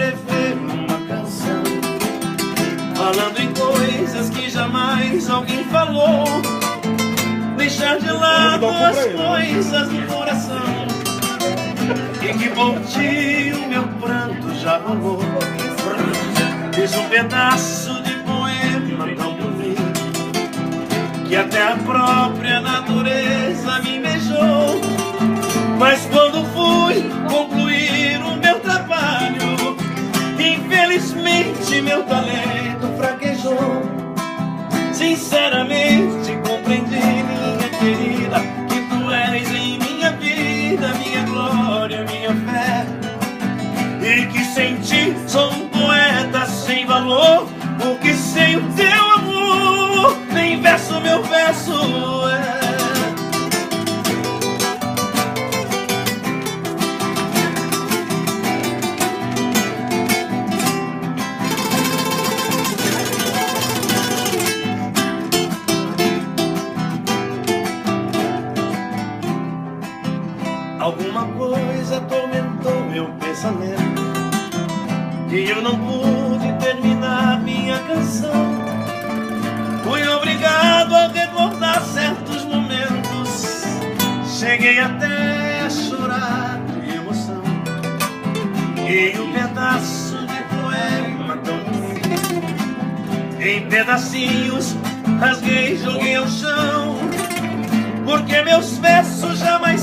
escrever uma canção falando em coisas que jamais alguém falou. Deixar de lado as coisas do coração e que por ti o meu pranto já rolou. Fiz um pedaço de poema tão bonito que até a própria natureza me beijou. Mas infelizmente meu talento fraquejou. Sinceramente compreendi, minha querida, que tu és em minha vida, minha glória, minha fé. E que sem ti sou um poeta Alguma coisa atormentou meu pensamento. E eu não pude terminar minha canção. Fui obrigado a recordar certos momentos. Cheguei até a chorar de emoção. E um pedaço de poema tão bonito. Em pedacinhos rasguei joguei ao chão. Porque meus versos jamais